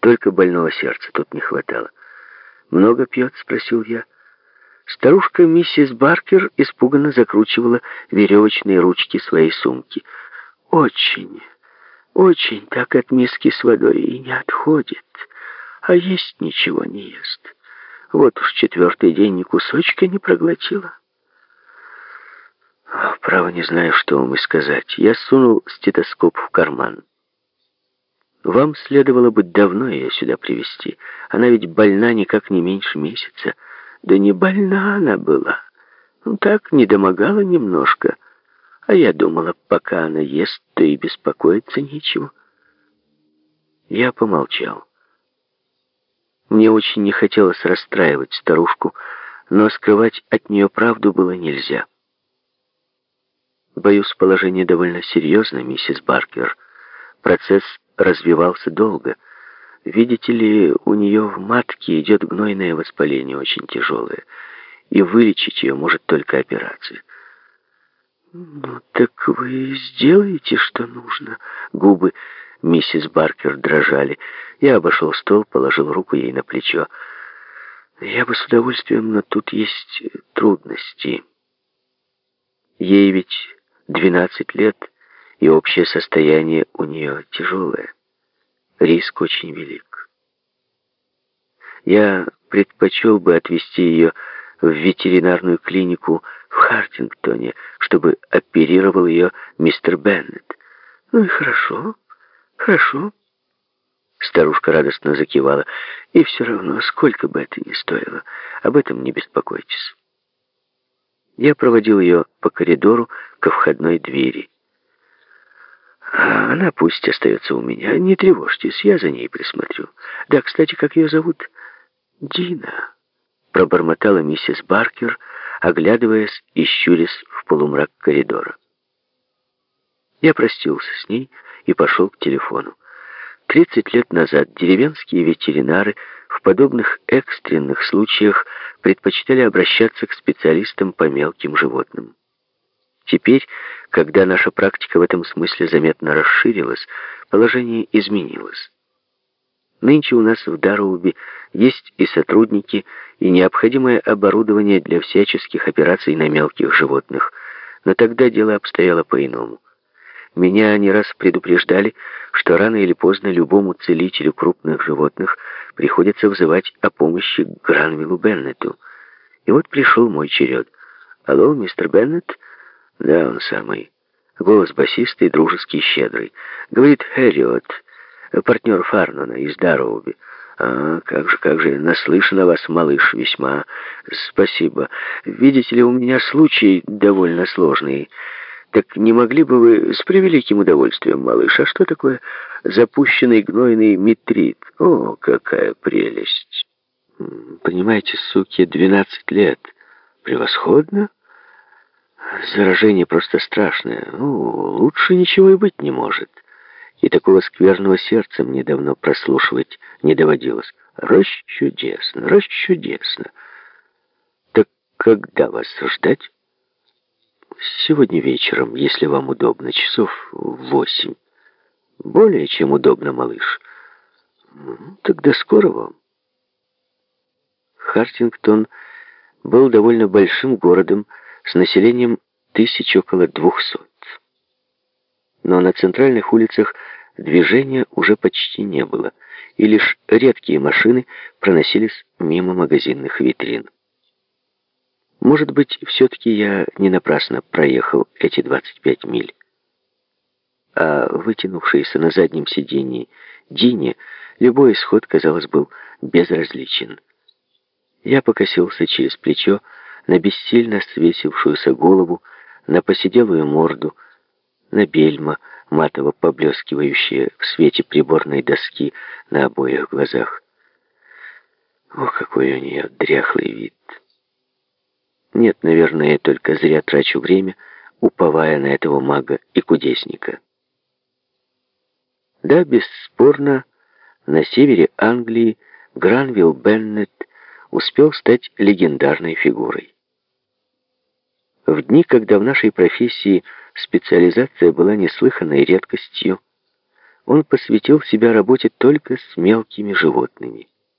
Только больного сердца тут не хватало. «Много пьет?» — спросил я. Старушка миссис Баркер испуганно закручивала веревочные ручки своей сумки. «Очень, очень так от миски с водой и не отходит, а есть ничего не ест. Вот уж четвертый день ни кусочка не проглотила». Право не знаю, что вам и сказать. Я сунул стетоскоп в карман. Вам следовало бы давно ее сюда привести. Она ведь больна никак не меньше месяца. Да не больна она была. Ну так, не домогала немножко. А я думала, пока она ест, то и беспокоиться нечего. Я помолчал. Мне очень не хотелось расстраивать старушку, но скрывать от нее правду было нельзя. Боюсь, положение довольно серьезное, миссис Баркер. Процесс развивался долго. Видите ли, у нее в матке идет гнойное воспаление, очень тяжелое, и вылечить ее может только операция. «Ну, так вы сделаете, что нужно?» Губы миссис Баркер дрожали. Я обошел стол, положил руку ей на плечо. «Я бы с удовольствием, но тут есть трудности. Ей ведь двенадцать лет, и общее состояние у нее тяжелое. Риск очень велик. Я предпочел бы отвезти ее в ветеринарную клинику в Хартингтоне, чтобы оперировал ее мистер Беннет. Ну и хорошо, хорошо. Старушка радостно закивала. И все равно, сколько бы это ни стоило, об этом не беспокойтесь. Я проводил ее по коридору ко входной двери. Она пусть остается у меня. Не тревожьтесь, я за ней присмотрю. Да, кстати, как ее зовут? Дина. Пробормотала миссис Баркер, оглядываясь и щурясь в полумрак коридора. Я простился с ней и пошел к телефону. Тридцать лет назад деревенские ветеринары в подобных экстренных случаях предпочитали обращаться к специалистам по мелким животным. Теперь, когда наша практика в этом смысле заметно расширилась, положение изменилось. Нынче у нас в Дароубе есть и сотрудники, и необходимое оборудование для всяческих операций на мелких животных, но тогда дело обстояло по-иному. Меня не раз предупреждали, что рано или поздно любому целителю крупных животных приходится взывать о помощи к Гранвиллу Беннету. И вот пришел мой черед. «Алло, мистер Беннет?» Да, он самый. Голос басистый, дружеский, щедрый. Говорит Хэриот, партнер Фарнона из Дароуби. А, как же, как же, наслышан о вас, малыш, весьма. Спасибо. Видите ли, у меня случай довольно сложный. Так не могли бы вы с превеликим удовольствием, малыш, а что такое запущенный гнойный метрит? О, какая прелесть! Понимаете, суке 12 лет. Превосходно. Заражение просто страшное. Ну, лучше ничего и быть не может. И такого скверного сердца мне давно прослушивать не доводилось. Расчудесно, расчудесно. Так когда вас ждать? Сегодня вечером, если вам удобно, часов восемь. Более чем удобно, малыш. Тогда скоро вам. Хартингтон был довольно большим городом, с населением тысяч около двухсот. Но на центральных улицах движения уже почти не было, и лишь редкие машины проносились мимо магазинных витрин. Может быть, все-таки я не напрасно проехал эти 25 миль. А вытянувшийся на заднем сиденье Дине любой исход, казалось, был безразличен. Я покосился через плечо, на бессильно свесившуюся голову, на посиделую морду, на бельма, матово поблескивающие в свете приборной доски на обоих глазах. Ох, какой у нее дряхлый вид. Нет, наверное, я только зря трачу время, уповая на этого мага и кудесника. Да, бесспорно, на севере Англии Гранвилл Беннет успел стать легендарной фигурой. В дни, когда в нашей профессии специализация была неслыханной редкостью, он посвятил себя работе только с мелкими животными.